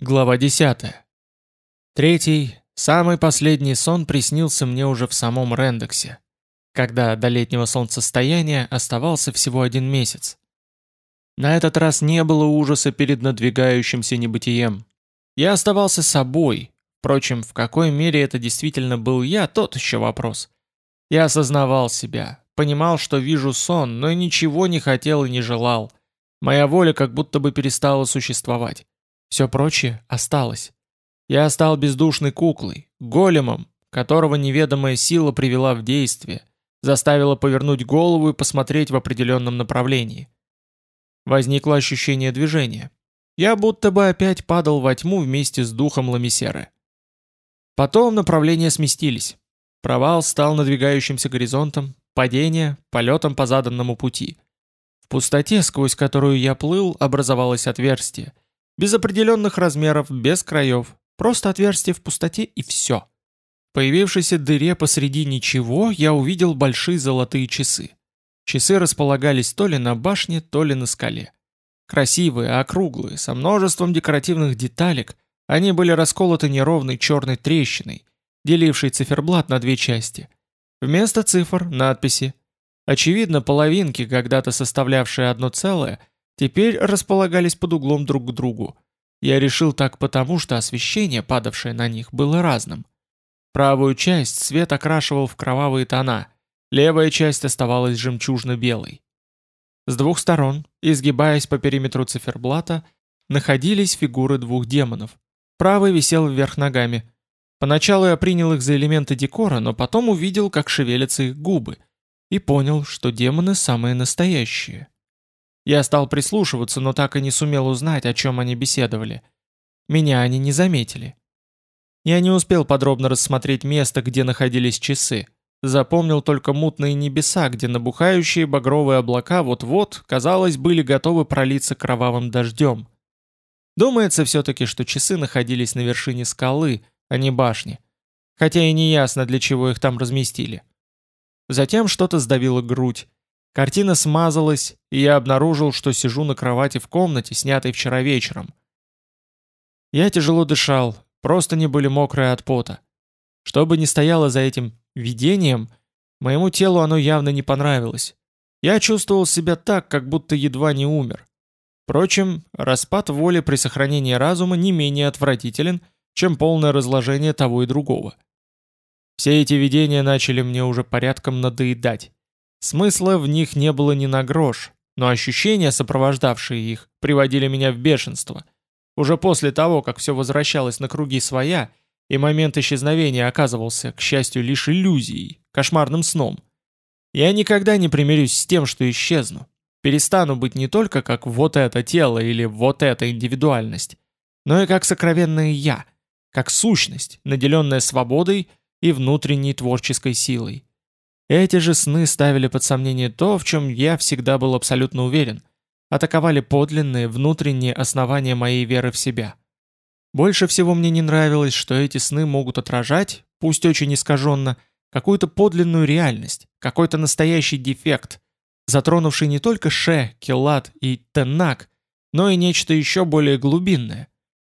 Глава 10. Третий, самый последний сон приснился мне уже в самом Рендексе, когда до летнего солнцестояния оставался всего один месяц. На этот раз не было ужаса перед надвигающимся небытием. Я оставался собой, впрочем, в какой мере это действительно был я, тот еще вопрос. Я осознавал себя, понимал, что вижу сон, но ничего не хотел и не желал. Моя воля как будто бы перестала существовать. Все прочее осталось. Я стал бездушной куклой, големом, которого неведомая сила привела в действие, заставила повернуть голову и посмотреть в определенном направлении. Возникло ощущение движения. Я будто бы опять падал во тьму вместе с духом Ламисеры. Потом направления сместились. Провал стал надвигающимся горизонтом, падение — полетом по заданному пути. В пустоте, сквозь которую я плыл, образовалось отверстие — без определенных размеров, без краев. Просто отверстие в пустоте и все. В появившейся дыре посреди ничего я увидел большие золотые часы. Часы располагались то ли на башне, то ли на скале. Красивые, округлые, со множеством декоративных деталек, они были расколоты неровной черной трещиной, делившей циферблат на две части. Вместо цифр – надписи. Очевидно, половинки, когда-то составлявшие одно целое – теперь располагались под углом друг к другу. Я решил так потому, что освещение, падавшее на них, было разным. Правую часть свет окрашивал в кровавые тона, левая часть оставалась жемчужно-белой. С двух сторон, изгибаясь по периметру циферблата, находились фигуры двух демонов. Правый висел вверх ногами. Поначалу я принял их за элементы декора, но потом увидел, как шевелятся их губы, и понял, что демоны самые настоящие. Я стал прислушиваться, но так и не сумел узнать, о чем они беседовали. Меня они не заметили. Я не успел подробно рассмотреть место, где находились часы. Запомнил только мутные небеса, где набухающие багровые облака вот-вот, казалось, были готовы пролиться кровавым дождем. Думается все-таки, что часы находились на вершине скалы, а не башни. Хотя и не ясно, для чего их там разместили. Затем что-то сдавило грудь. Картина смазалась, и я обнаружил, что сижу на кровати в комнате, снятой вчера вечером. Я тяжело дышал, просто не были мокрые от пота. Что бы ни стояло за этим видением, моему телу оно явно не понравилось. Я чувствовал себя так, как будто едва не умер. Впрочем, распад воли при сохранении разума не менее отвратителен, чем полное разложение того и другого. Все эти видения начали мне уже порядком надоедать. Смысла в них не было ни на грош, но ощущения, сопровождавшие их, приводили меня в бешенство. Уже после того, как все возвращалось на круги своя, и момент исчезновения оказывался, к счастью, лишь иллюзией, кошмарным сном. Я никогда не примирюсь с тем, что исчезну. Перестану быть не только как вот это тело или вот эта индивидуальность, но и как сокровенное «я», как сущность, наделенная свободой и внутренней творческой силой. Эти же сны ставили под сомнение то, в чем я всегда был абсолютно уверен, атаковали подлинные внутренние основания моей веры в себя. Больше всего мне не нравилось, что эти сны могут отражать, пусть очень искаженно, какую-то подлинную реальность, какой-то настоящий дефект, затронувший не только Ше, Келат и Теннак, но и нечто еще более глубинное.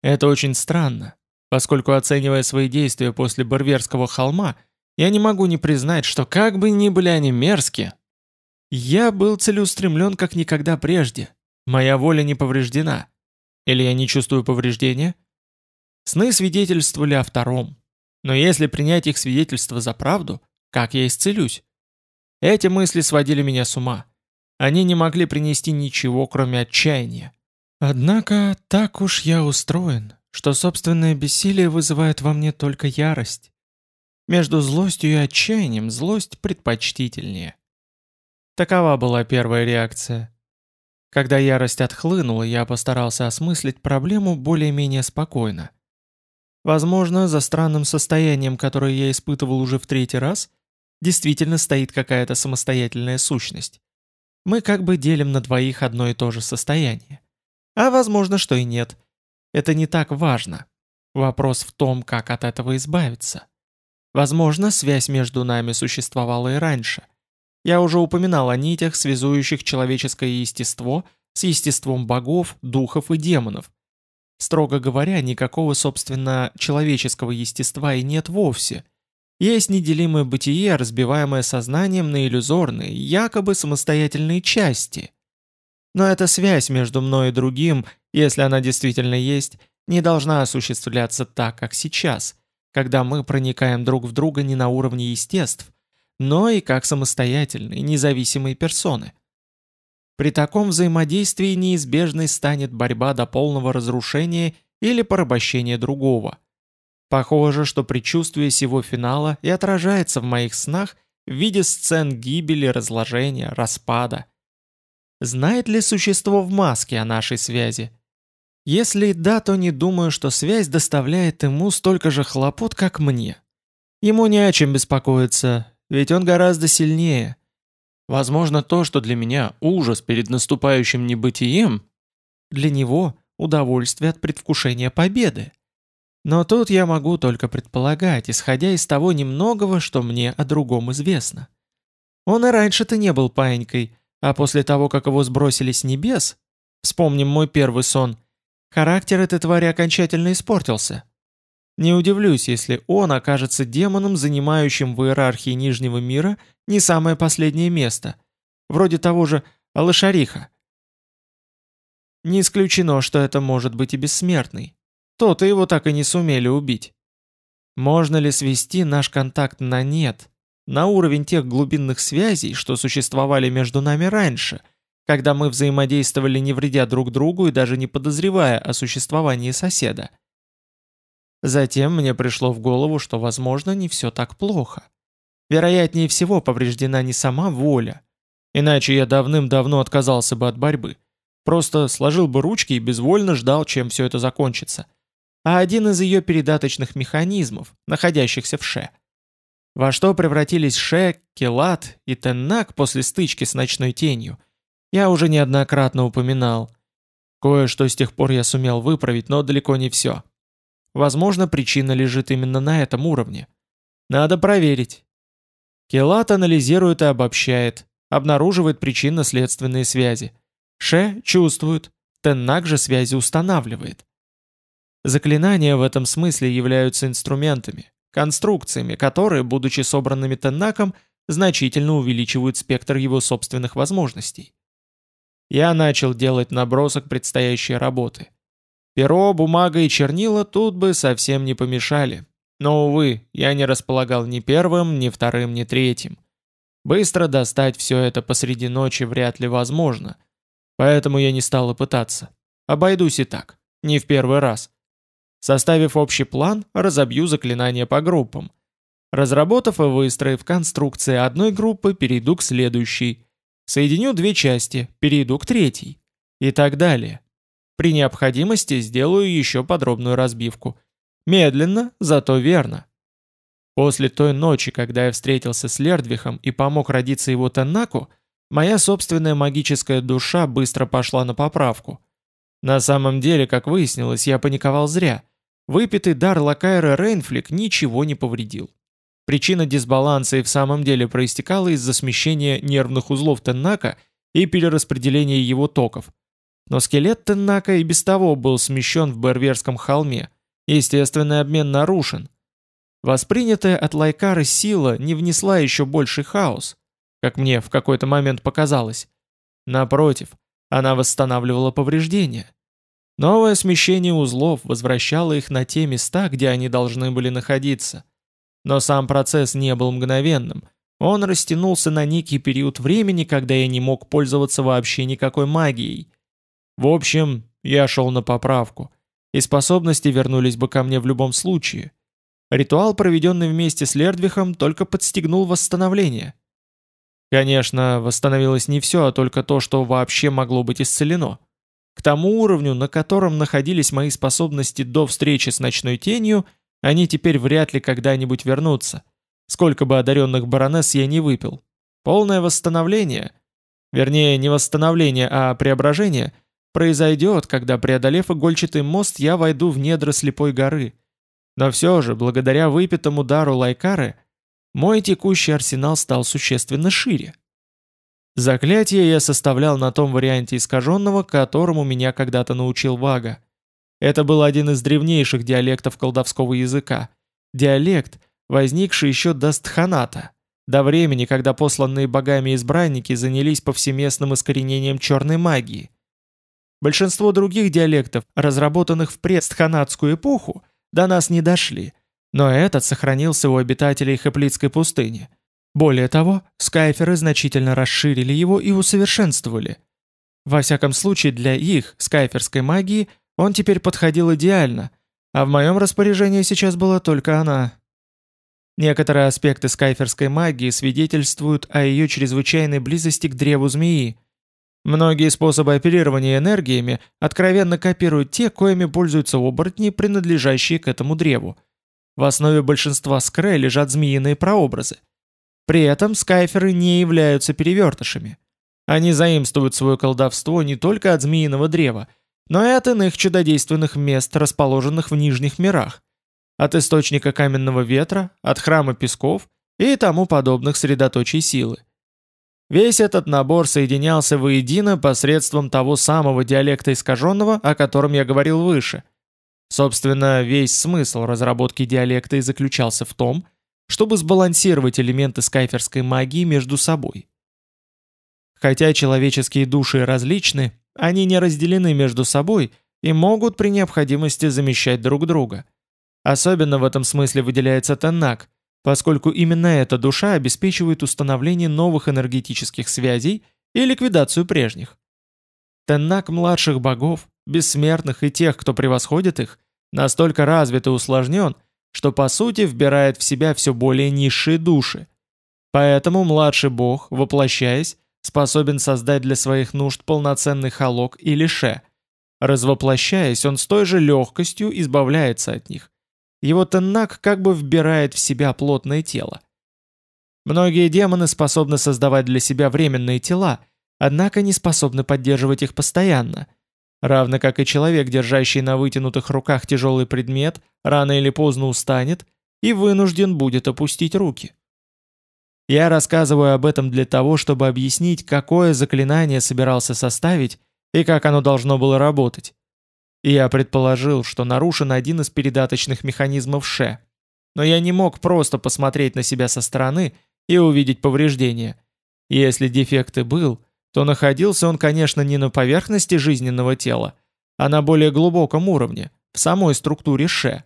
Это очень странно, поскольку оценивая свои действия после Барверского холма – я не могу не признать, что как бы ни были они мерзкие, я был целеустремлен как никогда прежде. Моя воля не повреждена. Или я не чувствую повреждения? Сны свидетельствовали о втором. Но если принять их свидетельство за правду, как я исцелюсь? Эти мысли сводили меня с ума. Они не могли принести ничего, кроме отчаяния. Однако так уж я устроен, что собственное бессилие вызывает во мне только ярость. Между злостью и отчаянием злость предпочтительнее. Такова была первая реакция. Когда ярость отхлынула, я постарался осмыслить проблему более-менее спокойно. Возможно, за странным состоянием, которое я испытывал уже в третий раз, действительно стоит какая-то самостоятельная сущность. Мы как бы делим на двоих одно и то же состояние. А возможно, что и нет. Это не так важно. Вопрос в том, как от этого избавиться. Возможно, связь между нами существовала и раньше. Я уже упоминал о нитях, связующих человеческое естество с естеством богов, духов и демонов. Строго говоря, никакого, собственно, человеческого естества и нет вовсе. Есть неделимое бытие, разбиваемое сознанием на иллюзорные, якобы самостоятельные части. Но эта связь между мной и другим, если она действительно есть, не должна осуществляться так, как сейчас, когда мы проникаем друг в друга не на уровне естеств, но и как самостоятельные, независимые персоны. При таком взаимодействии неизбежной станет борьба до полного разрушения или порабощения другого. Похоже, что предчувствие сего финала и отражается в моих снах в виде сцен гибели, разложения, распада. Знает ли существо в маске о нашей связи? Если да, то не думаю, что связь доставляет ему столько же хлопот, как мне. Ему не о чем беспокоиться, ведь он гораздо сильнее. Возможно, то, что для меня ужас перед наступающим небытием, для него удовольствие от предвкушения победы. Но тут я могу только предполагать, исходя из того немногого, что мне о другом известно. Он и раньше-то не был паинькой, а после того, как его сбросили с небес, вспомним мой первый сон, характер этой твари окончательно испортился. Не удивлюсь, если он окажется демоном, занимающим в иерархии Нижнего мира не самое последнее место, вроде того же Алышариха. Не исключено, что это может быть и бессмертный. То-то его так и не сумели убить. Можно ли свести наш контакт на нет, на уровень тех глубинных связей, что существовали между нами раньше, когда мы взаимодействовали не вредя друг другу и даже не подозревая о существовании соседа? Затем мне пришло в голову, что, возможно, не все так плохо. Вероятнее всего, повреждена не сама воля. Иначе я давным-давно отказался бы от борьбы. Просто сложил бы ручки и безвольно ждал, чем все это закончится. А один из ее передаточных механизмов, находящихся в Ше. Во что превратились Ше, Келат и Теннак после стычки с ночной тенью, я уже неоднократно упоминал. Кое-что с тех пор я сумел выправить, но далеко не все. Возможно, причина лежит именно на этом уровне. Надо проверить. Келат анализирует и обобщает, обнаруживает причинно-следственные связи. Ше чувствует, Теннак же связи устанавливает. Заклинания в этом смысле являются инструментами, конструкциями, которые, будучи собранными Теннаком, значительно увеличивают спектр его собственных возможностей. Я начал делать набросок предстоящей работы – Перо, бумага и чернила тут бы совсем не помешали. Но, увы, я не располагал ни первым, ни вторым, ни третьим. Быстро достать все это посреди ночи вряд ли возможно. Поэтому я не стал и пытаться. Обойдусь и так. Не в первый раз. Составив общий план, разобью заклинания по группам. Разработав и выстроив конструкции одной группы, перейду к следующей. Соединю две части, перейду к третьей. И так далее. При необходимости сделаю еще подробную разбивку. Медленно, зато верно. После той ночи, когда я встретился с Лердвихом и помог родиться его Теннаку, моя собственная магическая душа быстро пошла на поправку. На самом деле, как выяснилось, я паниковал зря. Выпитый дар Лакайра Рейнфлик ничего не повредил. Причина дисбаланса и в самом деле проистекала из-за смещения нервных узлов Теннака и перераспределения его токов – но скелет Теннака и без того был смещен в Берверском холме, естественный обмен нарушен. Воспринятая от Лайкары сила не внесла еще больший хаос, как мне в какой-то момент показалось. Напротив, она восстанавливала повреждения. Новое смещение узлов возвращало их на те места, где они должны были находиться. Но сам процесс не был мгновенным. Он растянулся на некий период времени, когда я не мог пользоваться вообще никакой магией. В общем, я шел на поправку, и способности вернулись бы ко мне в любом случае. Ритуал, проведенный вместе с Лердвихом, только подстегнул восстановление. Конечно, восстановилось не все, а только то, что вообще могло быть исцелено. К тому уровню, на котором находились мои способности до встречи с ночной тенью, они теперь вряд ли когда-нибудь вернутся. Сколько бы одаренных баронесс я не выпил. Полное восстановление, вернее, не восстановление, а преображение – произойдет, когда, преодолев игольчатый мост, я войду в недра слепой горы. Но все же, благодаря выпитому дару Лайкары, мой текущий арсенал стал существенно шире. Заклятие я составлял на том варианте искаженного, которому меня когда-то научил Вага. Это был один из древнейших диалектов колдовского языка. Диалект, возникший еще до Стханата, до времени, когда посланные богами избранники занялись повсеместным искоренением черной магии. Большинство других диалектов, разработанных в предстханатскую эпоху, до нас не дошли, но этот сохранился у обитателей Хаплитской пустыни. Более того, скайферы значительно расширили его и усовершенствовали. Во всяком случае, для их, скайферской магии, он теперь подходил идеально, а в моем распоряжении сейчас была только она. Некоторые аспекты скайферской магии свидетельствуют о ее чрезвычайной близости к древу змеи. Многие способы оперирования энергиями откровенно копируют те, коими пользуются оборотни, принадлежащие к этому древу. В основе большинства скрэ лежат змеиные прообразы. При этом скайферы не являются перевертышами. Они заимствуют свое колдовство не только от змеиного древа, но и от иных чудодейственных мест, расположенных в нижних мирах от источника каменного ветра, от храма песков и тому подобных средоточий силы. Весь этот набор соединялся воедино посредством того самого диалекта искаженного, о котором я говорил выше. Собственно, весь смысл разработки диалекта и заключался в том, чтобы сбалансировать элементы скайферской магии между собой. Хотя человеческие души различны, они не разделены между собой и могут при необходимости замещать друг друга – Особенно в этом смысле выделяется Таннак, поскольку именно эта душа обеспечивает установление новых энергетических связей и ликвидацию прежних. Теннак младших богов, бессмертных и тех, кто превосходит их, настолько развит и усложнен, что по сути вбирает в себя все более низшие души. Поэтому младший бог, воплощаясь, способен создать для своих нужд полноценный халок или ше. Развоплощаясь, он с той же легкостью избавляется от них, его Теннак как бы вбирает в себя плотное тело. Многие демоны способны создавать для себя временные тела, однако не способны поддерживать их постоянно. Равно как и человек, держащий на вытянутых руках тяжелый предмет, рано или поздно устанет и вынужден будет опустить руки. Я рассказываю об этом для того, чтобы объяснить, какое заклинание собирался составить и как оно должно было работать. И я предположил, что нарушен один из передаточных механизмов ШЭ. Но я не мог просто посмотреть на себя со стороны и увидеть повреждения. Если дефект и был, то находился он, конечно, не на поверхности жизненного тела, а на более глубоком уровне, в самой структуре ШЭ.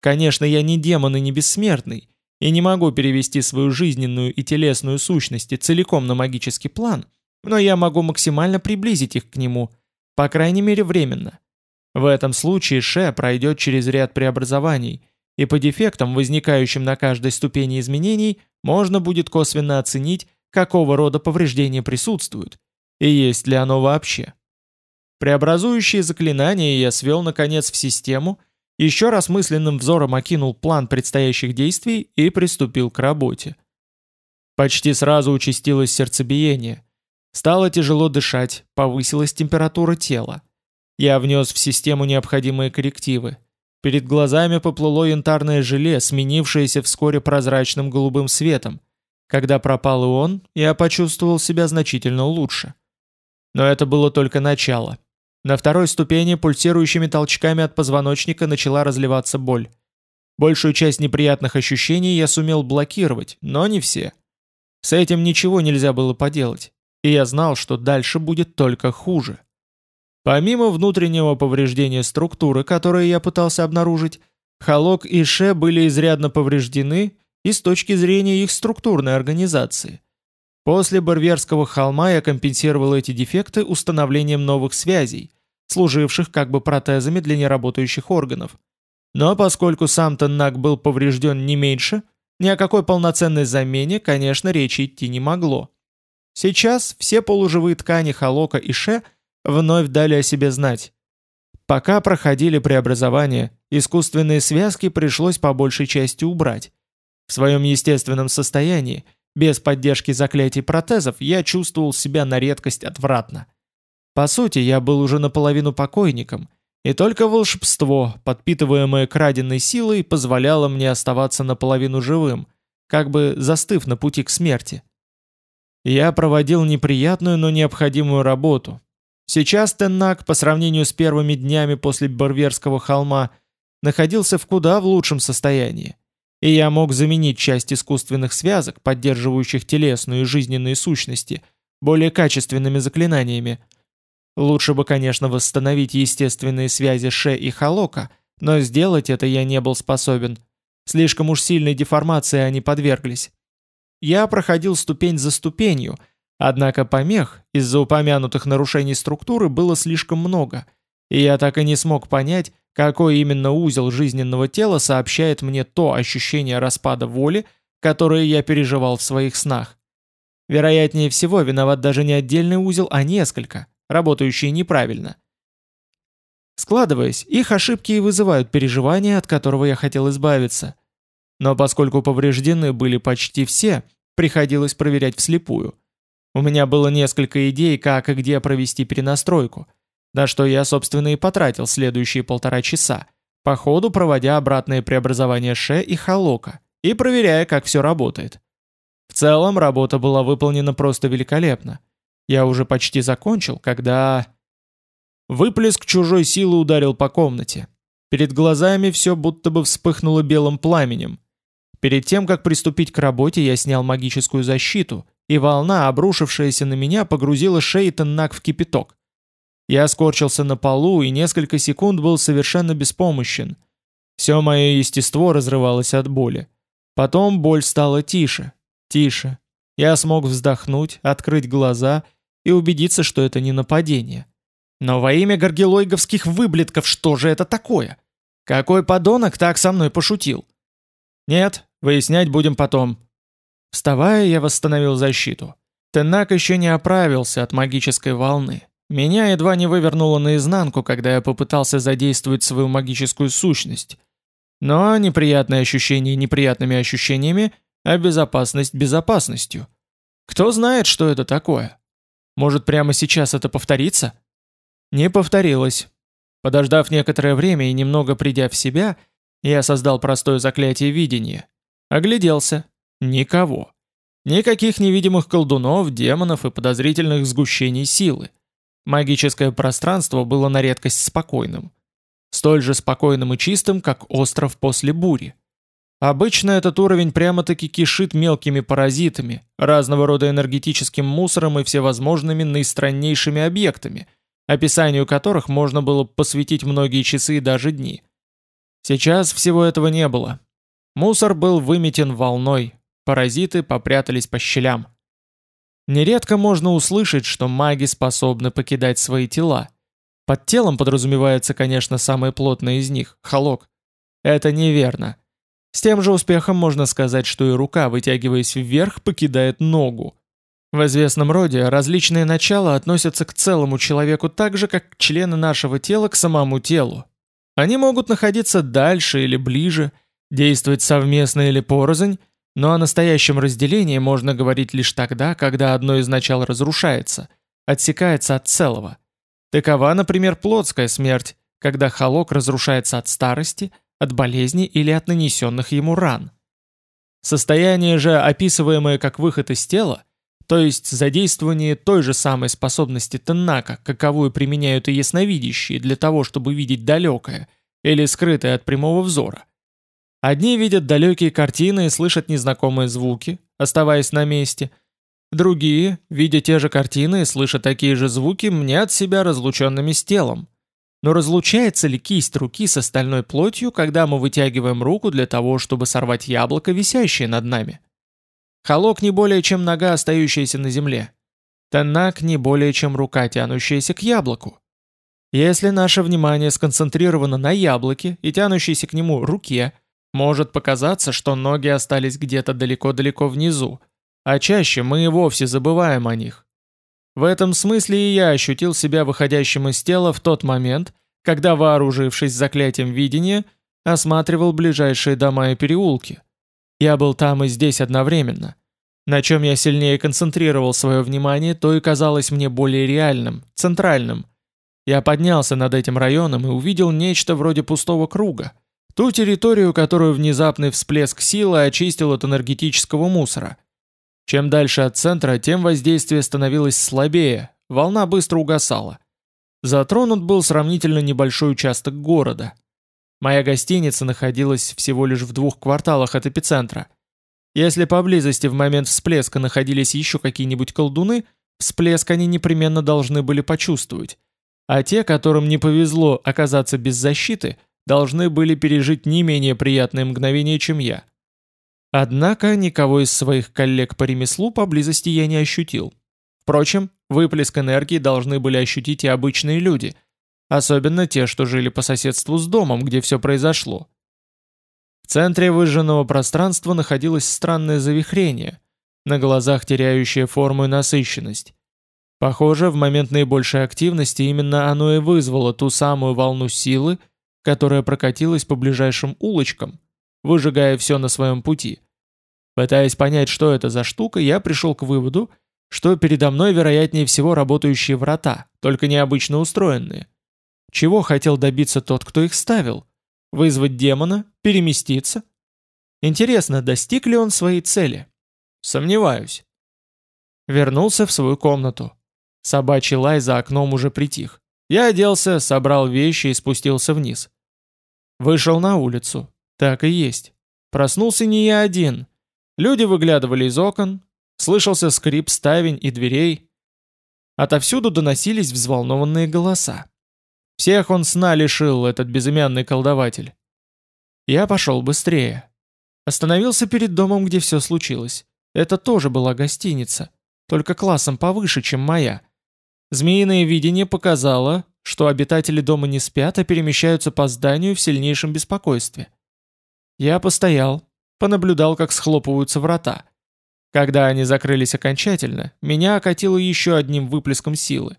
Конечно, я не демон и не бессмертный, и не могу перевести свою жизненную и телесную сущности целиком на магический план, но я могу максимально приблизить их к нему, по крайней мере временно. В этом случае Ше пройдет через ряд преобразований, и по дефектам, возникающим на каждой ступени изменений, можно будет косвенно оценить, какого рода повреждения присутствуют, и есть ли оно вообще. Преобразующие заклинания я свел наконец в систему, еще раз мысленным взором окинул план предстоящих действий и приступил к работе. Почти сразу участилось сердцебиение. Стало тяжело дышать, повысилась температура тела. Я внес в систему необходимые коррективы. Перед глазами поплыло янтарное желе, сменившееся вскоре прозрачным голубым светом. Когда пропал и он, я почувствовал себя значительно лучше. Но это было только начало. На второй ступени пульсирующими толчками от позвоночника начала разливаться боль. Большую часть неприятных ощущений я сумел блокировать, но не все. С этим ничего нельзя было поделать, и я знал, что дальше будет только хуже. Помимо внутреннего повреждения структуры, которое я пытался обнаружить, Халок и Ше были изрядно повреждены и с точки зрения их структурной организации. После Барверского холма я компенсировал эти дефекты установлением новых связей, служивших как бы протезами для неработающих органов. Но поскольку сам Теннак был поврежден не меньше, ни о какой полноценной замене, конечно, речи идти не могло. Сейчас все полуживые ткани Халока и Ше – вновь дали о себе знать. Пока проходили преобразования, искусственные связки пришлось по большей части убрать. В своем естественном состоянии, без поддержки заклятий протезов, я чувствовал себя на редкость отвратно. По сути, я был уже наполовину покойником, и только волшебство, подпитываемое краденной силой, позволяло мне оставаться наполовину живым, как бы застыв на пути к смерти. Я проводил неприятную, но необходимую работу, Сейчас Теннак, по сравнению с первыми днями после Барверского холма, находился в куда в лучшем состоянии, и я мог заменить часть искусственных связок, поддерживающих телесную и жизненные сущности, более качественными заклинаниями. Лучше бы, конечно, восстановить естественные связи Ше и Халока, но сделать это я не был способен. Слишком уж сильной деформации они подверглись. Я проходил ступень за ступенью – Однако помех из-за упомянутых нарушений структуры было слишком много, и я так и не смог понять, какой именно узел жизненного тела сообщает мне то ощущение распада воли, которое я переживал в своих снах. Вероятнее всего, виноват даже не отдельный узел, а несколько, работающие неправильно. Складываясь, их ошибки и вызывают переживания, от которого я хотел избавиться. Но поскольку повреждены были почти все, приходилось проверять вслепую – у меня было несколько идей, как и где провести перенастройку, на что я, собственно, и потратил следующие полтора часа, по ходу проводя обратные преобразования Ше и Халока и проверяя, как все работает. В целом, работа была выполнена просто великолепно. Я уже почти закончил, когда... Выплеск чужой силы ударил по комнате. Перед глазами все будто бы вспыхнуло белым пламенем. Перед тем, как приступить к работе, я снял магическую защиту — и волна, обрушившаяся на меня, погрузила Шейтон в кипяток. Я скорчился на полу и несколько секунд был совершенно беспомощен. Все мое естество разрывалось от боли. Потом боль стала тише, тише. Я смог вздохнуть, открыть глаза и убедиться, что это не нападение. Но во имя горгилойговских выблетков что же это такое? Какой подонок так со мной пошутил? Нет, выяснять будем потом. Вставая, я восстановил защиту. Теннак еще не оправился от магической волны. Меня едва не вывернуло наизнанку, когда я попытался задействовать свою магическую сущность. Но неприятные ощущения неприятными ощущениями, а безопасность безопасностью. Кто знает, что это такое? Может, прямо сейчас это повторится? Не повторилось. Подождав некоторое время и немного придя в себя, я создал простое заклятие видения. Огляделся. Никого. Никаких невидимых колдунов, демонов и подозрительных сгущений силы. Магическое пространство было на редкость спокойным. Столь же спокойным и чистым, как остров после бури. Обычно этот уровень прямо-таки кишит мелкими паразитами, разного рода энергетическим мусором и всевозможными наистраннейшими объектами, описанию которых можно было посвятить многие часы и даже дни. Сейчас всего этого не было. Мусор был выметен волной, Паразиты попрятались по щелям. Нередко можно услышать, что маги способны покидать свои тела. Под телом подразумевается, конечно, самое плотное из них – холок. Это неверно. С тем же успехом можно сказать, что и рука, вытягиваясь вверх, покидает ногу. В известном роде различные начала относятся к целому человеку так же, как члены нашего тела к самому телу. Они могут находиться дальше или ближе, действовать совместно или порознь, но о настоящем разделении можно говорить лишь тогда, когда одно из начал разрушается, отсекается от целого. Такова, например, плотская смерть, когда холок разрушается от старости, от болезни или от нанесенных ему ран. Состояние же, описываемое как выход из тела, то есть задействование той же самой способности Теннака, каковую применяют и ясновидящие для того, чтобы видеть далекое или скрытое от прямого взора – Одни видят далекие картины и слышат незнакомые звуки, оставаясь на месте. Другие, видя те же картины и слыша такие же звуки, мнят себя разлученными с телом. Но разлучается ли кисть руки с остальной плотью, когда мы вытягиваем руку для того, чтобы сорвать яблоко, висящее над нами? Холок не более чем нога, остающаяся на земле. Танак не более чем рука, тянущаяся к яблоку. Если наше внимание сконцентрировано на яблоке и тянущейся к нему руке – может показаться, что ноги остались где-то далеко-далеко внизу, а чаще мы и вовсе забываем о них. В этом смысле и я ощутил себя выходящим из тела в тот момент, когда, вооружившись заклятием видения, осматривал ближайшие дома и переулки. Я был там и здесь одновременно. На чем я сильнее концентрировал свое внимание, то и казалось мне более реальным, центральным. Я поднялся над этим районом и увидел нечто вроде пустого круга – Ту территорию, которую внезапный всплеск силы очистил от энергетического мусора. Чем дальше от центра, тем воздействие становилось слабее, волна быстро угасала. Затронут был сравнительно небольшой участок города. Моя гостиница находилась всего лишь в двух кварталах от эпицентра. Если поблизости в момент всплеска находились еще какие-нибудь колдуны, всплеск они непременно должны были почувствовать. А те, которым не повезло оказаться без защиты, должны были пережить не менее приятные мгновения, чем я. Однако никого из своих коллег по ремеслу поблизости я не ощутил. Впрочем, выплеск энергии должны были ощутить и обычные люди, особенно те, что жили по соседству с домом, где все произошло. В центре выжженного пространства находилось странное завихрение, на глазах теряющее форму и насыщенность. Похоже, в момент наибольшей активности именно оно и вызвало ту самую волну силы, которая прокатилась по ближайшим улочкам, выжигая все на своем пути. Пытаясь понять, что это за штука, я пришел к выводу, что передо мной вероятнее всего работающие врата, только необычно устроенные. Чего хотел добиться тот, кто их ставил? Вызвать демона? Переместиться? Интересно, достиг ли он своей цели? Сомневаюсь. Вернулся в свою комнату. Собачий лай за окном уже притих. Я оделся, собрал вещи и спустился вниз. Вышел на улицу. Так и есть. Проснулся не я один. Люди выглядывали из окон, слышался скрип ставень и дверей. Отовсюду доносились взволнованные голоса. Всех он сна лишил, этот безымянный колдователь. Я пошел быстрее. Остановился перед домом, где все случилось. Это тоже была гостиница, только классом повыше, чем моя. Змеиное видение показало, что обитатели дома не спят, а перемещаются по зданию в сильнейшем беспокойстве. Я постоял, понаблюдал, как схлопываются врата. Когда они закрылись окончательно, меня окатило еще одним выплеском силы.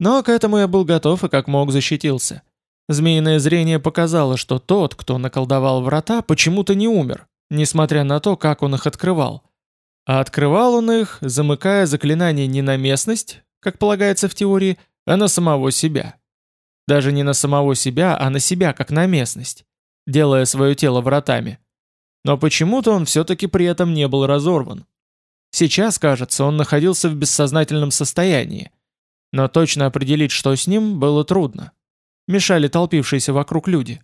Но к этому я был готов и как мог защитился. Змеиное зрение показало, что тот, кто наколдовал врата, почему-то не умер, несмотря на то, как он их открывал. А открывал он их, замыкая заклинание не на местность, как полагается в теории, а на самого себя. Даже не на самого себя, а на себя, как на местность, делая свое тело вратами. Но почему-то он все-таки при этом не был разорван. Сейчас, кажется, он находился в бессознательном состоянии. Но точно определить, что с ним, было трудно. Мешали толпившиеся вокруг люди.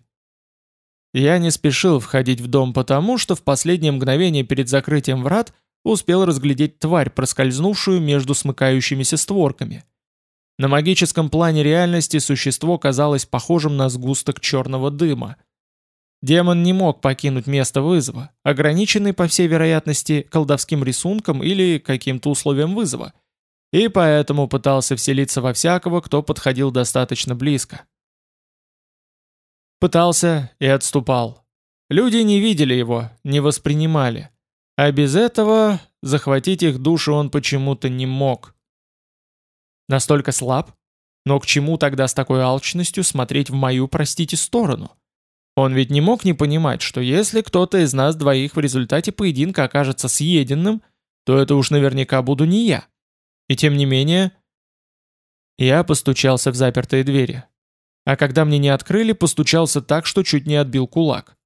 Я не спешил входить в дом потому, что в последнее мгновение перед закрытием врат успел разглядеть тварь, проскользнувшую между смыкающимися створками. На магическом плане реальности существо казалось похожим на сгусток черного дыма. Демон не мог покинуть место вызова, ограниченный, по всей вероятности, колдовским рисунком или каким-то условием вызова, и поэтому пытался вселиться во всякого, кто подходил достаточно близко. Пытался и отступал. Люди не видели его, не воспринимали. А без этого захватить их души он почему-то не мог. Настолько слаб? Но к чему тогда с такой алчностью смотреть в мою, простите, сторону? Он ведь не мог не понимать, что если кто-то из нас двоих в результате поединка окажется съеденным, то это уж наверняка буду не я. И тем не менее... Я постучался в запертые двери. А когда мне не открыли, постучался так, что чуть не отбил кулак.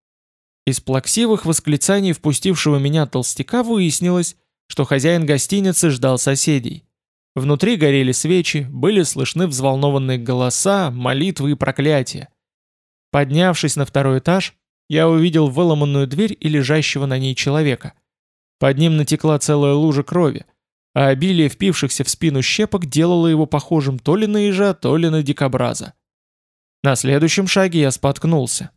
Из плаксивых восклицаний впустившего меня толстяка выяснилось, что хозяин гостиницы ждал соседей. Внутри горели свечи, были слышны взволнованные голоса, молитвы и проклятия. Поднявшись на второй этаж, я увидел выломанную дверь и лежащего на ней человека. Под ним натекла целая лужа крови, а обилие впившихся в спину щепок делало его похожим то ли на ежа, то ли на дикобраза. На следующем шаге я споткнулся.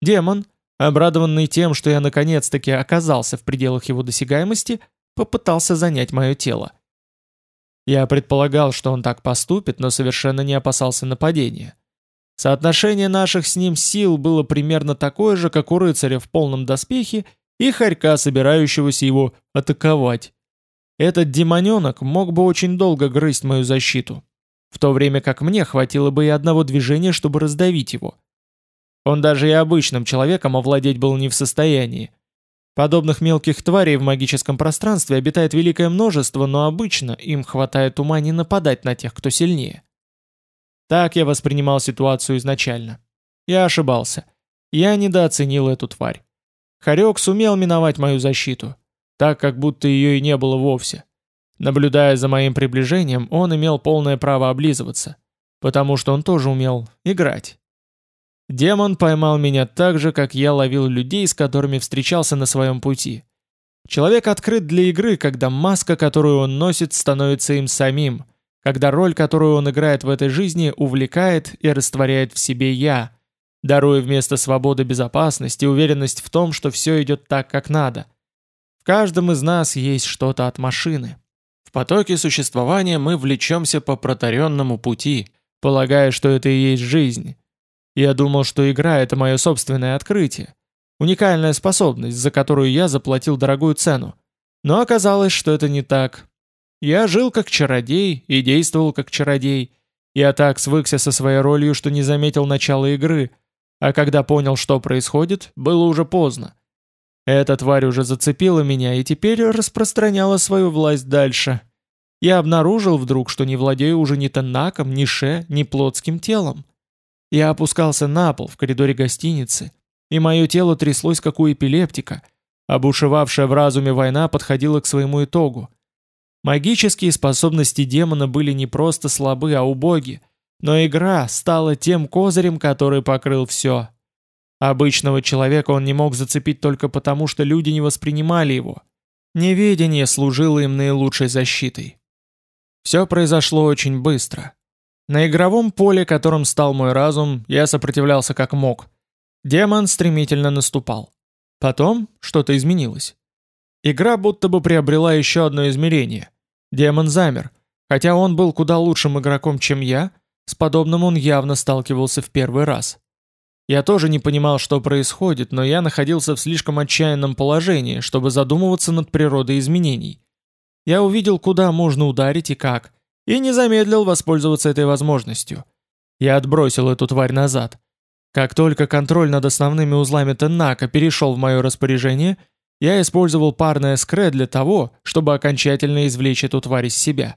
Демон, обрадованный тем, что я наконец-таки оказался в пределах его досягаемости, попытался занять мое тело. Я предполагал, что он так поступит, но совершенно не опасался нападения. Соотношение наших с ним сил было примерно такое же, как у рыцаря в полном доспехе и хорька, собирающегося его атаковать. Этот демоненок мог бы очень долго грызть мою защиту, в то время как мне хватило бы и одного движения, чтобы раздавить его. Он даже и обычным человеком овладеть был не в состоянии, Подобных мелких тварей в магическом пространстве обитает великое множество, но обычно им хватает ума не нападать на тех, кто сильнее. Так я воспринимал ситуацию изначально. Я ошибался. Я недооценил эту тварь. Харек сумел миновать мою защиту, так как будто ее и не было вовсе. Наблюдая за моим приближением, он имел полное право облизываться. потому что он тоже умел играть. Демон поймал меня так же, как я ловил людей, с которыми встречался на своем пути. Человек открыт для игры, когда маска, которую он носит, становится им самим, когда роль, которую он играет в этой жизни, увлекает и растворяет в себе «я», даруя вместо свободы безопасность и уверенность в том, что все идет так, как надо. В каждом из нас есть что-то от машины. В потоке существования мы влечемся по протаренному пути, полагая, что это и есть жизнь. Я думал, что игра — это мое собственное открытие. Уникальная способность, за которую я заплатил дорогую цену. Но оказалось, что это не так. Я жил как чародей и действовал как чародей. Я так свыкся со своей ролью, что не заметил начала игры, а когда понял, что происходит, было уже поздно. Эта тварь уже зацепила меня и теперь распространяла свою власть дальше. Я обнаружил вдруг, что не владею уже ни Танаком, ни Ше, ни плотским телом. Я опускался на пол в коридоре гостиницы, и мое тело тряслось, как у эпилептика, а бушевавшая в разуме война подходила к своему итогу. Магические способности демона были не просто слабы, а убоги, но игра стала тем козырем, который покрыл все. Обычного человека он не мог зацепить только потому, что люди не воспринимали его. Неведение служило им наилучшей защитой. Все произошло очень быстро. На игровом поле, которым стал мой разум, я сопротивлялся как мог – Демон стремительно наступал. Потом что-то изменилось. Игра будто бы приобрела еще одно измерение. Демон замер. Хотя он был куда лучшим игроком, чем я, с подобным он явно сталкивался в первый раз. Я тоже не понимал, что происходит, но я находился в слишком отчаянном положении, чтобы задумываться над природой изменений. Я увидел, куда можно ударить и как, и не замедлил воспользоваться этой возможностью. Я отбросил эту тварь назад. Как только контроль над основными узлами Теннака перешел в мое распоряжение, я использовал парное скре для того, чтобы окончательно извлечь эту тварь из себя.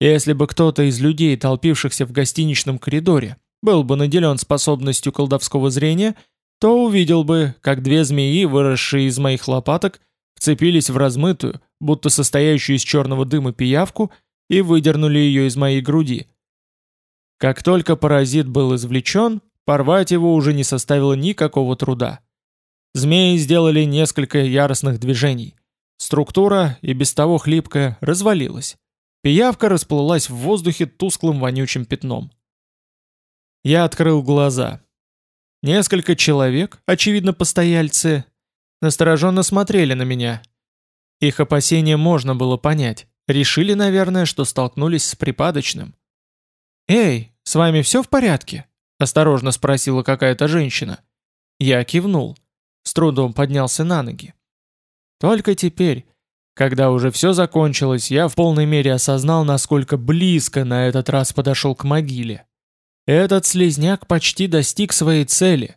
Если бы кто-то из людей, толпившихся в гостиничном коридоре, был бы наделен способностью колдовского зрения, то увидел бы, как две змеи, выросшие из моих лопаток, вцепились в размытую, будто состоящую из черного дыма пиявку, и выдернули ее из моей груди. Как только паразит был извлечен, Порвать его уже не составило никакого труда. Змеи сделали несколько яростных движений. Структура, и без того хлипкая, развалилась. Пиявка расплылась в воздухе тусклым вонючим пятном. Я открыл глаза. Несколько человек, очевидно постояльцы, настороженно смотрели на меня. Их опасения можно было понять. Решили, наверное, что столкнулись с припадочным. «Эй, с вами все в порядке?» Осторожно спросила какая-то женщина. Я кивнул. С трудом поднялся на ноги. Только теперь, когда уже все закончилось, я в полной мере осознал, насколько близко на этот раз подошел к могиле. Этот слезняк почти достиг своей цели.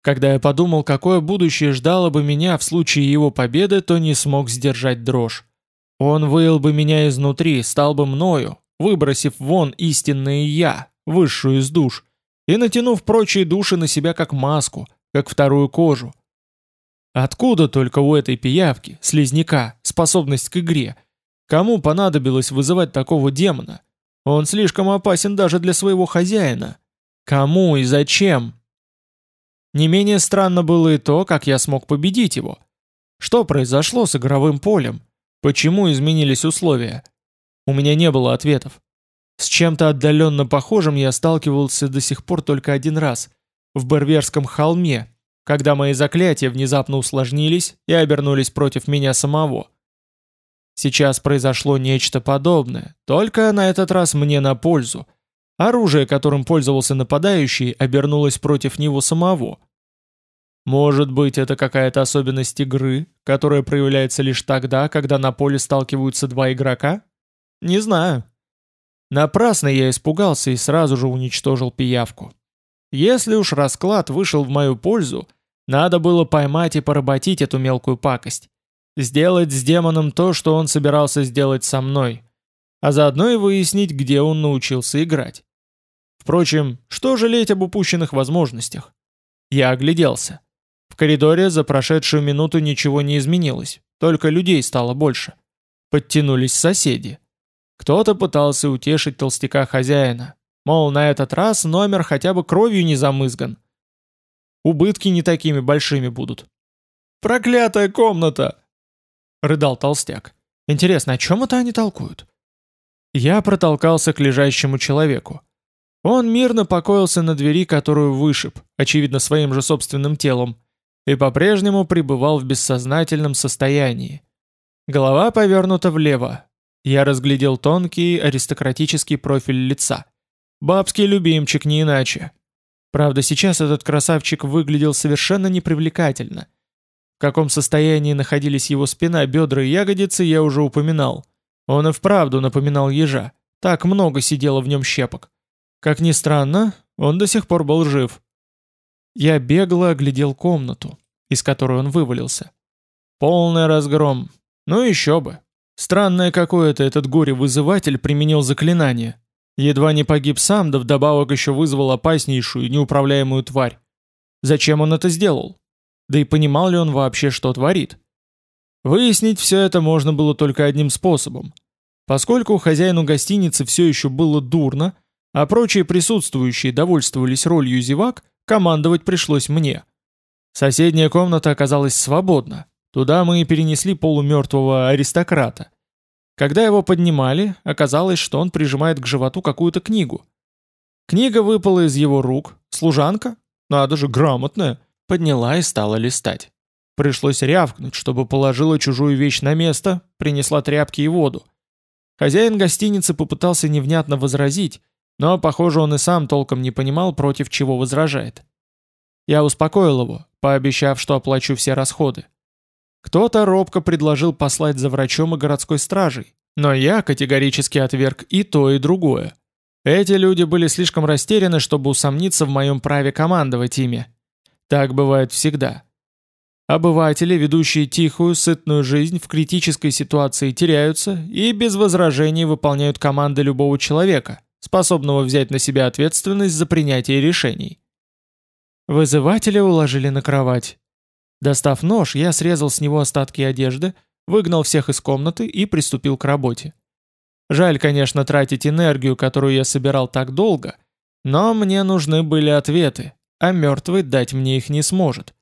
Когда я подумал, какое будущее ждало бы меня в случае его победы, то не смог сдержать дрожь. Он выил бы меня изнутри, стал бы мною, выбросив вон истинное «я», высшую из душ, и натянув прочие души на себя как маску, как вторую кожу. Откуда только у этой пиявки, слизняка, способность к игре? Кому понадобилось вызывать такого демона? Он слишком опасен даже для своего хозяина. Кому и зачем? Не менее странно было и то, как я смог победить его. Что произошло с игровым полем? Почему изменились условия? У меня не было ответов. С чем-то отдаленно похожим я сталкивался до сих пор только один раз, в Берверском холме, когда мои заклятия внезапно усложнились и обернулись против меня самого. Сейчас произошло нечто подобное, только на этот раз мне на пользу. Оружие, которым пользовался нападающий, обернулось против него самого. Может быть, это какая-то особенность игры, которая проявляется лишь тогда, когда на поле сталкиваются два игрока? Не знаю. Напрасно я испугался и сразу же уничтожил пиявку. Если уж расклад вышел в мою пользу, надо было поймать и поработить эту мелкую пакость. Сделать с демоном то, что он собирался сделать со мной. А заодно и выяснить, где он научился играть. Впрочем, что жалеть об упущенных возможностях? Я огляделся. В коридоре за прошедшую минуту ничего не изменилось, только людей стало больше. Подтянулись соседи. Кто-то пытался утешить толстяка хозяина. Мол, на этот раз номер хотя бы кровью не замызган. Убытки не такими большими будут. «Проклятая комната!» — рыдал толстяк. «Интересно, о чем это они толкуют?» Я протолкался к лежащему человеку. Он мирно покоился на двери, которую вышиб, очевидно, своим же собственным телом, и по-прежнему пребывал в бессознательном состоянии. Голова повернута влево. Я разглядел тонкий аристократический профиль лица. Бабский любимчик, не иначе. Правда, сейчас этот красавчик выглядел совершенно непривлекательно. В каком состоянии находились его спина, бедра и ягодицы, я уже упоминал. Он и вправду напоминал ежа. Так много сидело в нем щепок. Как ни странно, он до сих пор был жив. Я бегло оглядел комнату, из которой он вывалился. Полный разгром. Ну еще бы. Странное какое-то этот горе-вызыватель применил заклинание. Едва не погиб сам, да вдобавок еще вызвал опаснейшую, неуправляемую тварь. Зачем он это сделал? Да и понимал ли он вообще, что творит? Выяснить все это можно было только одним способом. Поскольку хозяину гостиницы все еще было дурно, а прочие присутствующие довольствовались ролью зевак, командовать пришлось мне. Соседняя комната оказалась свободна. Туда мы и перенесли полумертвого аристократа. Когда его поднимали, оказалось, что он прижимает к животу какую-то книгу. Книга выпала из его рук, служанка, надо же, грамотная, подняла и стала листать. Пришлось рявкнуть, чтобы положила чужую вещь на место, принесла тряпки и воду. Хозяин гостиницы попытался невнятно возразить, но, похоже, он и сам толком не понимал, против чего возражает. Я успокоил его, пообещав, что оплачу все расходы. Кто-то робко предложил послать за врачом и городской стражей, но я категорически отверг и то, и другое. Эти люди были слишком растеряны, чтобы усомниться в моем праве командовать ими. Так бывает всегда. Обыватели, ведущие тихую, сытную жизнь, в критической ситуации теряются и без возражений выполняют команды любого человека, способного взять на себя ответственность за принятие решений. Вызывателя уложили на кровать. Достав нож, я срезал с него остатки одежды, выгнал всех из комнаты и приступил к работе. Жаль, конечно, тратить энергию, которую я собирал так долго, но мне нужны были ответы, а мертвый дать мне их не сможет.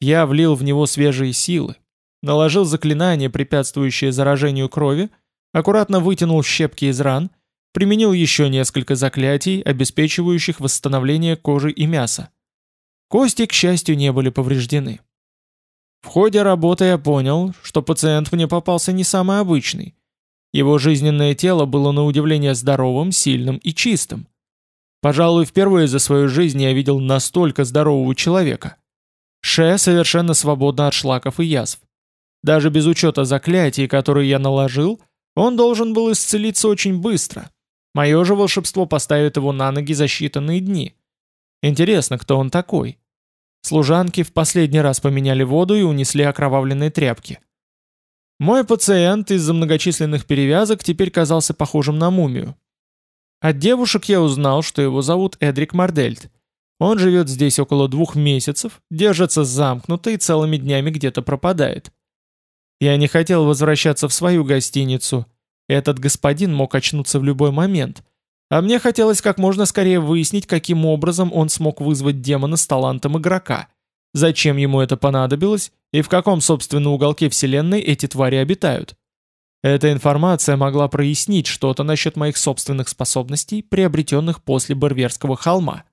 Я влил в него свежие силы, наложил заклинание, препятствующее заражению крови, аккуратно вытянул щепки из ран, применил еще несколько заклятий, обеспечивающих восстановление кожи и мяса. Кости, к счастью, не были повреждены. В ходе работы я понял, что пациент мне попался не самый обычный. Его жизненное тело было на удивление здоровым, сильным и чистым. Пожалуй, впервые за свою жизнь я видел настолько здорового человека. Ше совершенно свободна от шлаков и язв. Даже без учета заклятий, которые я наложил, он должен был исцелиться очень быстро. Мое же волшебство поставит его на ноги за считанные дни. Интересно, кто он такой? Служанки в последний раз поменяли воду и унесли окровавленные тряпки. Мой пациент из-за многочисленных перевязок теперь казался похожим на мумию. От девушек я узнал, что его зовут Эдрик Мардельт, он живет здесь около двух месяцев, держится замкнуто и целыми днями где-то пропадает. Я не хотел возвращаться в свою гостиницу. Этот господин мог очнуться в любой момент. А мне хотелось как можно скорее выяснить, каким образом он смог вызвать демона с талантом игрока. Зачем ему это понадобилось и в каком, собственно, уголке вселенной эти твари обитают. Эта информация могла прояснить что-то насчет моих собственных способностей, приобретенных после Барверского холма.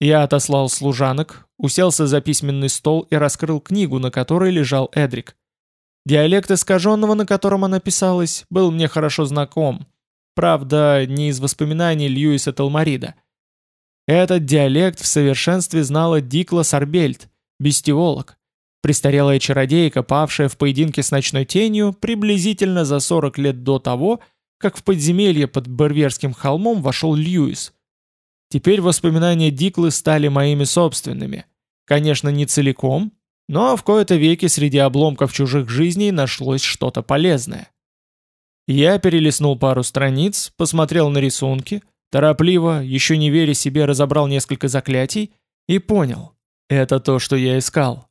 Я отослал служанок, уселся за письменный стол и раскрыл книгу, на которой лежал Эдрик. Диалект искаженного, на котором она писалась, был мне хорошо знаком. Правда, не из воспоминаний Льюиса Талмарида. Этот диалект в совершенстве знала Дикла Сарбельт, бестиолог, престарелая чародейка, павшая в поединке с ночной тенью приблизительно за 40 лет до того, как в подземелье под Барверским холмом вошел Льюис – Теперь воспоминания Диклы стали моими собственными. Конечно, не целиком, но в кои-то веки среди обломков чужих жизней нашлось что-то полезное. Я перелистнул пару страниц, посмотрел на рисунки, торопливо, еще не веря себе, разобрал несколько заклятий и понял. Это то, что я искал.